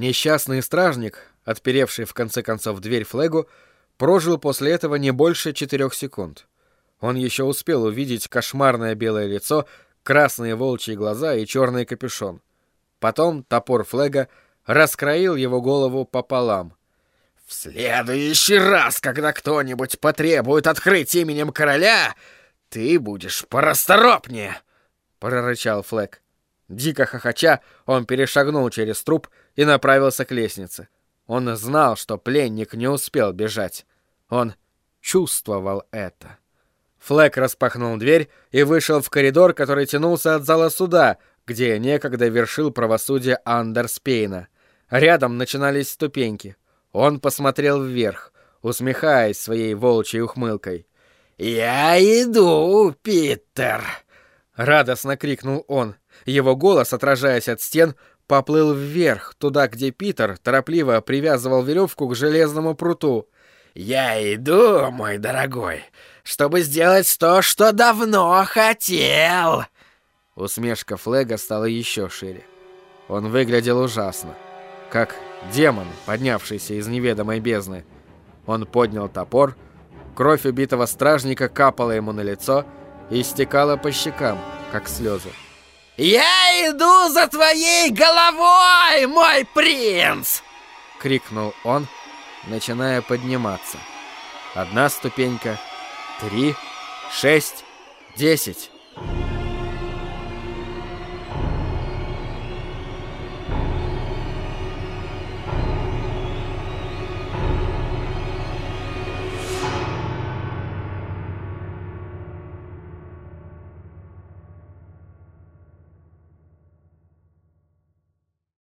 Несчастный стражник, отперевший в конце концов дверь Флегу, прожил после этого не больше четырех секунд. Он еще успел увидеть кошмарное белое лицо, красные волчьи глаза и черный капюшон. Потом топор Флега раскроил его голову пополам. «В следующий раз, когда кто-нибудь потребует открыть именем короля, ты будешь порасторопнее!» — прорычал Флэг. Дико хохоча, он перешагнул через труп и направился к лестнице. Он знал, что пленник не успел бежать. Он чувствовал это. Флэк распахнул дверь и вышел в коридор, который тянулся от зала суда, где некогда вершил правосудие Андерс Пейна. Рядом начинались ступеньки. Он посмотрел вверх, усмехаясь своей волчьей ухмылкой. «Я иду, Питер!» — радостно крикнул он. Его голос, отражаясь от стен, поплыл вверх, туда, где Питер торопливо привязывал веревку к железному пруту. «Я иду, мой дорогой, чтобы сделать то, что давно хотел!» Усмешка Флега стала еще шире. Он выглядел ужасно, как демон, поднявшийся из неведомой бездны. Он поднял топор, кровь убитого стражника капала ему на лицо и стекала по щекам, как слезы. «Я иду за твоей головой, мой принц!» — крикнул он, начиная подниматься. Одна ступенька, три, шесть, десять.